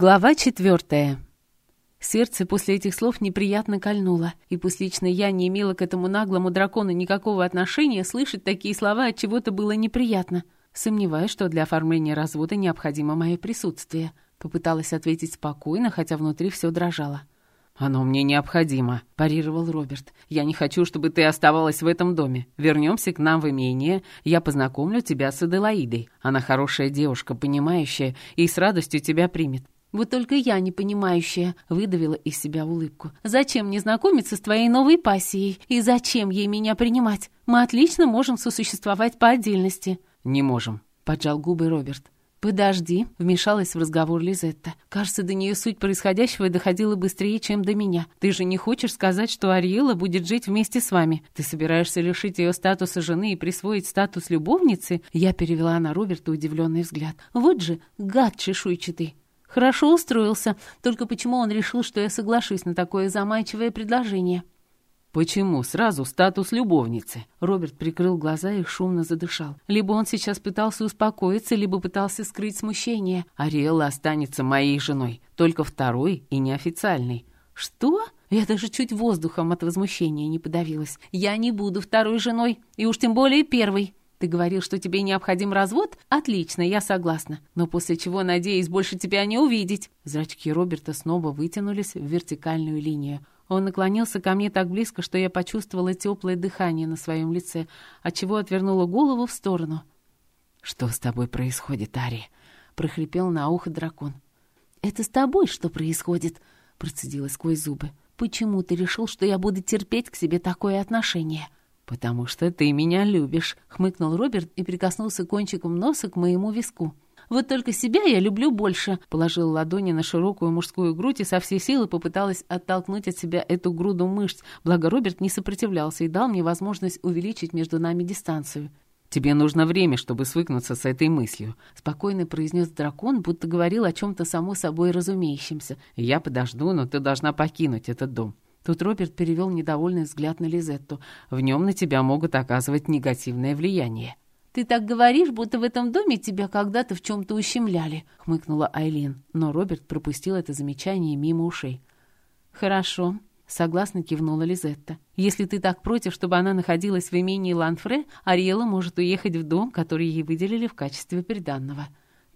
Глава четвертая. Сердце после этих слов неприятно кольнуло, и пусть лично я не имела к этому наглому дракону никакого отношения, слышать такие слова от чего-то было неприятно. Сомневаюсь, что для оформления развода необходимо мое присутствие. Попыталась ответить спокойно, хотя внутри все дрожало. «Оно мне необходимо», — парировал Роберт. «Я не хочу, чтобы ты оставалась в этом доме. Вернемся к нам в имение, я познакомлю тебя с Аделаидой. Она хорошая девушка, понимающая, и с радостью тебя примет. Вот только я, не понимающая, выдавила из себя улыбку. «Зачем мне знакомиться с твоей новой пассией? И зачем ей меня принимать? Мы отлично можем сосуществовать по отдельности». «Не можем», — поджал губы Роберт. «Подожди», — вмешалась в разговор Лизетта. «Кажется, до нее суть происходящего доходила быстрее, чем до меня. Ты же не хочешь сказать, что Ариэла будет жить вместе с вами? Ты собираешься лишить ее статуса жены и присвоить статус любовницы?» Я перевела на Роберта удивленный взгляд. «Вот же, гад чешуйчатый!» «Хорошо устроился. Только почему он решил, что я соглашусь на такое заманчивое предложение?» «Почему сразу статус любовницы?» Роберт прикрыл глаза и шумно задышал. Либо он сейчас пытался успокоиться, либо пытался скрыть смущение. «Ариэлла останется моей женой, только второй и неофициальной». «Что?» Я даже чуть воздухом от возмущения не подавилась. «Я не буду второй женой, и уж тем более первой. Ты говорил, что тебе необходим развод? Отлично, я согласна. Но после чего, надеюсь, больше тебя не увидеть». Зрачки Роберта снова вытянулись в вертикальную линию. Он наклонился ко мне так близко, что я почувствовала теплое дыхание на своем лице, отчего отвернула голову в сторону. «Что с тобой происходит, Ари?» — прохрипел на ухо дракон. «Это с тобой что происходит?» — процедила сквозь зубы. «Почему ты решил, что я буду терпеть к себе такое отношение?» «Потому что ты меня любишь», — хмыкнул Роберт и прикоснулся кончиком носа к моему виску. Вот только себя я люблю больше», — положила ладони на широкую мужскую грудь и со всей силы попыталась оттолкнуть от себя эту груду мышц, благо Роберт не сопротивлялся и дал мне возможность увеличить между нами дистанцию. «Тебе нужно время, чтобы свыкнуться с этой мыслью», — спокойно произнес дракон, будто говорил о чем-то само собой разумеющемся. «Я подожду, но ты должна покинуть этот дом». Тут Роберт перевел недовольный взгляд на Лизетту. «В нем на тебя могут оказывать негативное влияние». «Ты так говоришь, будто в этом доме тебя когда-то в чем-то ущемляли», — хмыкнула Айлин, но Роберт пропустил это замечание мимо ушей. «Хорошо», — согласно кивнула Лизетта. «Если ты так против, чтобы она находилась в имении Ланфре, Ариэла может уехать в дом, который ей выделили в качестве приданного.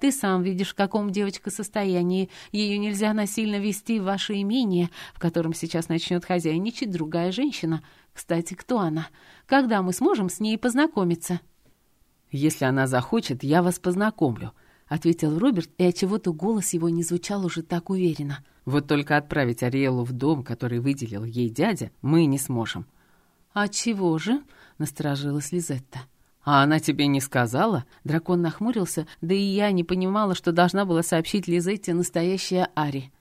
Ты сам видишь, в каком девочка состоянии. Ее нельзя насильно вести в ваше имение, в котором сейчас начнет хозяйничать другая женщина. Кстати, кто она? Когда мы сможем с ней познакомиться?» «Если она захочет, я вас познакомлю», — ответил Роберт, и отчего-то голос его не звучал уже так уверенно. «Вот только отправить Ариэлу в дом, который выделил ей дядя, мы не сможем». «А чего же?» — насторожилась Лизетта. «А она тебе не сказала?» Дракон нахмурился, да и я не понимала, что должна была сообщить Лизетте настоящая Ари.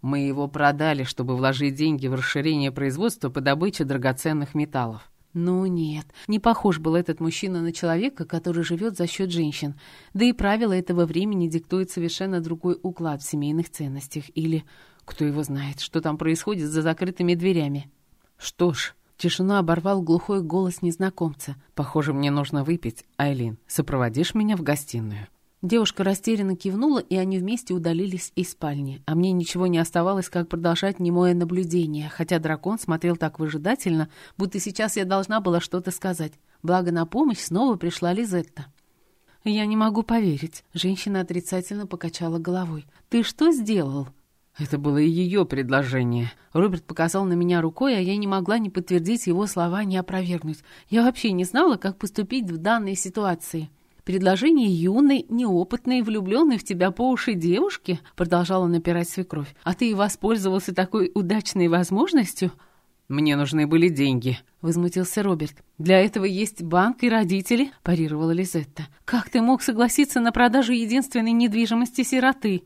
«Мы его продали, чтобы вложить деньги в расширение производства по добыче драгоценных металлов. Ну нет, не похож был этот мужчина на человека, который живет за счет женщин. Да и правила этого времени диктуют совершенно другой уклад в семейных ценностях. Или кто его знает, что там происходит за закрытыми дверями. Что ж, тишину оборвал глухой голос незнакомца. «Похоже, мне нужно выпить. Айлин, сопроводишь меня в гостиную?» Девушка растерянно кивнула, и они вместе удалились из спальни. А мне ничего не оставалось, как продолжать немое наблюдение, хотя дракон смотрел так выжидательно, будто сейчас я должна была что-то сказать. Благо на помощь снова пришла Лизетта. «Я не могу поверить», — женщина отрицательно покачала головой. «Ты что сделал?» Это было и ее предложение. Роберт показал на меня рукой, а я не могла ни подтвердить его слова, ни опровергнуть. Я вообще не знала, как поступить в данной ситуации. «Предложение юной, неопытной, влюбленной в тебя по уши девушки?» Продолжала напирать свекровь. «А ты и воспользовался такой удачной возможностью?» «Мне нужны были деньги», — возмутился Роберт. «Для этого есть банк и родители», — парировала Лизетта. «Как ты мог согласиться на продажу единственной недвижимости сироты?»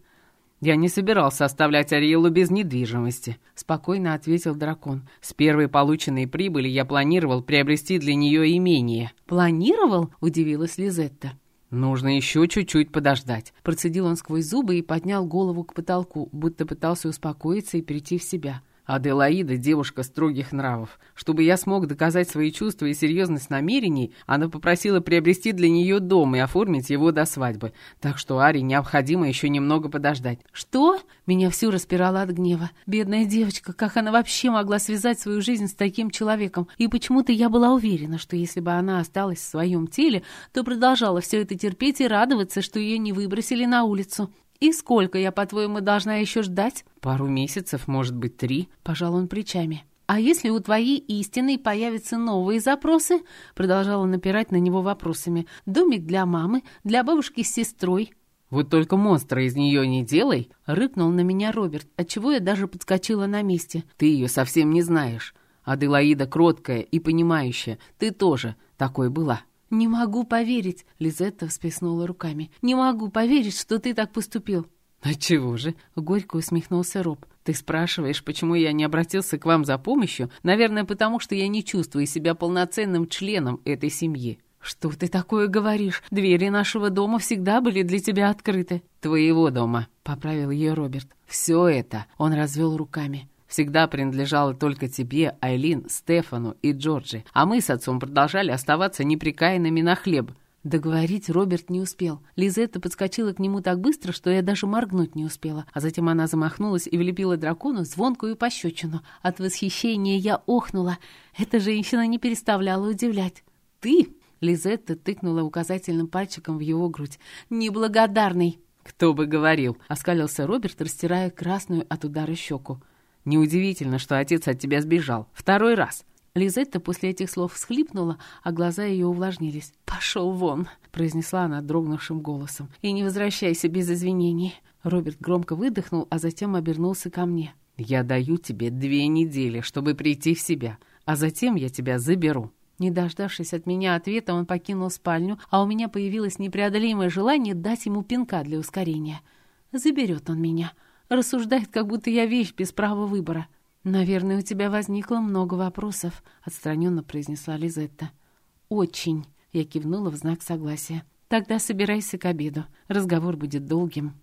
«Я не собирался оставлять Ариэлу без недвижимости», — спокойно ответил дракон. «С первой полученной прибыли я планировал приобрести для нее имение». «Планировал?» — удивилась Лизетта. «Нужно еще чуть-чуть подождать», — процедил он сквозь зубы и поднял голову к потолку, будто пытался успокоиться и прийти в себя. Аделаида — девушка строгих нравов. Чтобы я смог доказать свои чувства и серьезность намерений, она попросила приобрести для нее дом и оформить его до свадьбы. Так что Аре необходимо еще немного подождать. «Что?» Меня всю распирало от гнева. Бедная девочка, как она вообще могла связать свою жизнь с таким человеком? И почему-то я была уверена, что если бы она осталась в своем теле, то продолжала все это терпеть и радоваться, что ее не выбросили на улицу. «И сколько я, по-твоему, должна еще ждать?» «Пару месяцев, может быть, три», — пожал он плечами. «А если у твоей истины появятся новые запросы?» Продолжала напирать на него вопросами. «Домик для мамы, для бабушки с сестрой». «Вот только монстра из нее не делай!» — рыкнул на меня Роберт, отчего я даже подскочила на месте. «Ты ее совсем не знаешь. Аделаида кроткая и понимающая. Ты тоже такой была». «Не могу поверить!» — Лизетта всплеснула руками. «Не могу поверить, что ты так поступил!» «Отчего же?» — горько усмехнулся Роб. «Ты спрашиваешь, почему я не обратился к вам за помощью? Наверное, потому что я не чувствую себя полноценным членом этой семьи». «Что ты такое говоришь? Двери нашего дома всегда были для тебя открыты». «Твоего дома», — поправил ее Роберт. «Все это...» — он развел руками всегда принадлежала только тебе, Айлин, Стефану и Джорджи, а мы с отцом продолжали оставаться неприкаянными на хлеб». Договорить Роберт не успел. Лизетта подскочила к нему так быстро, что я даже моргнуть не успела. А затем она замахнулась и влепила дракону звонкую пощечину. От восхищения я охнула. Эта женщина не переставляла удивлять. «Ты!» — Лизетта тыкнула указательным пальчиком в его грудь. «Неблагодарный!» «Кто бы говорил!» — оскалился Роберт, растирая красную от удара щеку. Неудивительно, что отец от тебя сбежал. Второй раз. Лизетта после этих слов всхлипнула, а глаза ее увлажнились. «Пошел вон!» — произнесла она дрогнувшим голосом. «И не возвращайся без извинений!» Роберт громко выдохнул, а затем обернулся ко мне. «Я даю тебе две недели, чтобы прийти в себя, а затем я тебя заберу». Не дождавшись от меня ответа, он покинул спальню, а у меня появилось непреодолимое желание дать ему пинка для ускорения. Заберет он меня. Рассуждает, как будто я вещь без права выбора. «Наверное, у тебя возникло много вопросов», — отстраненно произнесла Лизетта. «Очень», — я кивнула в знак согласия. «Тогда собирайся к обеду. Разговор будет долгим».